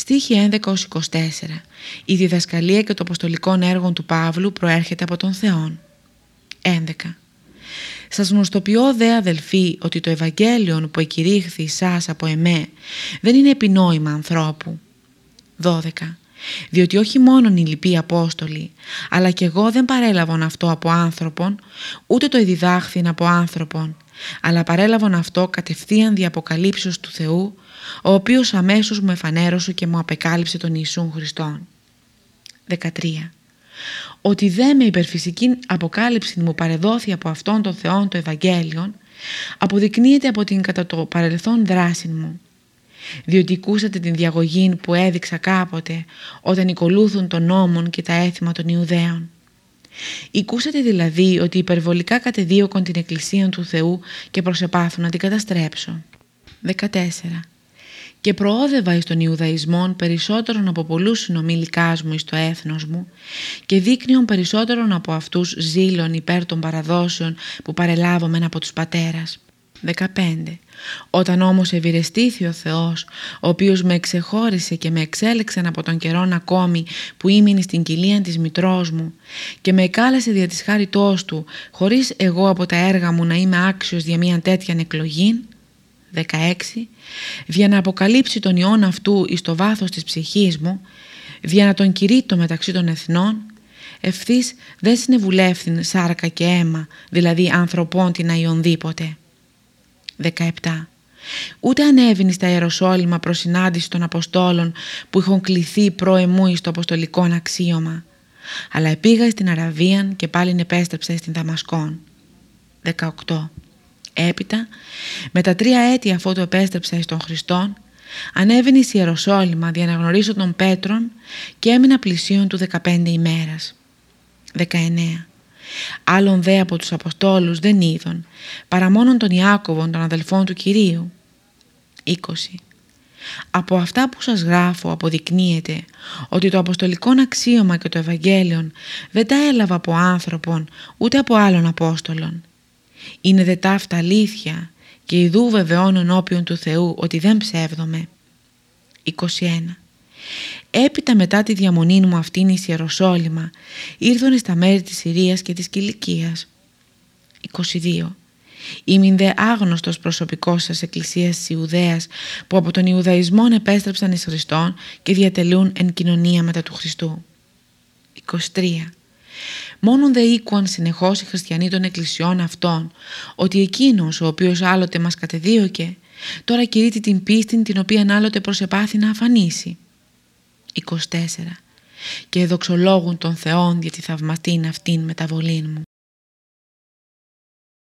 Στοίχη 11-24 Η διδασκαλία και το αποστολικών έργων του Παύλου προέρχεται από τον Θεόν. 11. Σας γνωστοποιώ δε αδελφοί ότι το Ευαγγέλιο που εκηρύχθη σας από εμέ δεν είναι επινόημα ανθρώπου. 12. Διότι όχι μόνον οι λοιποί Απόστολοι, αλλά και εγώ δεν παρέλαβον αυτό από άνθρωπον, ούτε το εδιδάχθην από άνθρωπον, αλλά παρέλαβον αυτό κατευθείαν δι' αποκαλύψεως του Θεού, ο οποίος αμέσως μου εφανέρωσε και μου απεκάλυψε τον Ιησούν Χριστόν. 13. Ότι δε με υπερφυσική αποκάλυψη μου παρεδόθη από Αυτόν τον Θεόν το Ευαγγέλιο, αποδεικνύεται από την κατά το παρελθόν δράση μου. Διότι ακούσατε την διαγωγή που έδειξα κάποτε όταν οικολούθουν των νόμων και τα έθιμα των Ιουδαίων. Οικούσατε δηλαδή ότι υπερβολικά κατεδίωκον την Εκκλησία του Θεού και προσεπάθουν να την καταστρέψω. 14. Και προόδευα εις τον Ιουδαϊσμόν περισσότερον από πολλούς συνομιλικάς μου εις το έθνος μου και δείκνυον περισσότερον από αυτούς ζήλων υπέρ των παραδόσεων που παρελάβομεν από τους πατέρας. 15. Όταν όμως ευηρεστήθη ο Θεός, ο οποίος με εξεχώρισε και με εξέλεξε από τον καιρόν ακόμη που ήμουν στην κοιλία της μητρός μου και με εκάλεσε δια της χάριτός του, χωρίς εγώ από τα έργα μου να είμαι άξιος για μια τέτοια εκλογή, 16. Δια να αποκαλύψει τον ιόν αυτού εις το βάθος της ψυχής μου, δια να τον κηρύττω μεταξύ των εθνών, ευθύς δεν συνεβουλεύθην σάρκα και αίμα, δηλαδή ανθρωπών την αιονδήποτε. 17. Ούτε ανέβηνε στα Ιεροσόλυμα προς συνάντηση των Αποστόλων που είχαν κληθεί προεμού στο αποστολικό αξίωμα, αλλά επήγα στην Αραβίαν και πάλιν επέστρεψε στην Δαμασκόν. 18. Έπειτα, με τα τρία έτη αφού το επέστρεψε στον Χριστόν, ανέβαινε στη Ιεροσόλυμα διαναγνωρίσω τον Πέτρον και έμεινα πλησίον του 15 ημέρας. 19. Άλλον δε από τους Αποστόλους δεν είδον, παρά μόνον τον Ιάκωβον των αδελφών του Κυρίου. 20. Από αυτά που σας γράφω αποδεικνύεται ότι το αποστολικό αξίωμα και το Ευαγγέλιο δεν τα έλαβα από άνθρωπον ούτε από άλλων Απόστολων. Είναι δε ταύτα αλήθεια και ειδού βεβαιώνω ενώπιον του Θεού ότι δεν ψεύδομαι. 21. Έπειτα μετά τη διαμονή μου αυτήν εις Ιεροσόλυμα ήρθον στα μέρη της Συρίας και της Κιλικίας. 22. Ήμην δε άγνωστος προσωπικός σας εκκλησίας της Ιουδαίας που από τον Ιουδαϊσμό επέστρεψαν εις Χριστόν και διατελούν εν κοινωνία μετά του Χριστού. 23. Μόνον δε οίκουαν συνεχώς οι χριστιανοί των εκκλησιών αυτών ότι εκείνος ο οποίος άλλοτε μας κατεδίωκε τώρα κηρύττει την πίστη την οποία άλλοτε προσεπάθη να αφανίσει. 24. Και δοξολόγουν τον Θεόν για τη θαυματήν αυτήν μεταβολήν μου.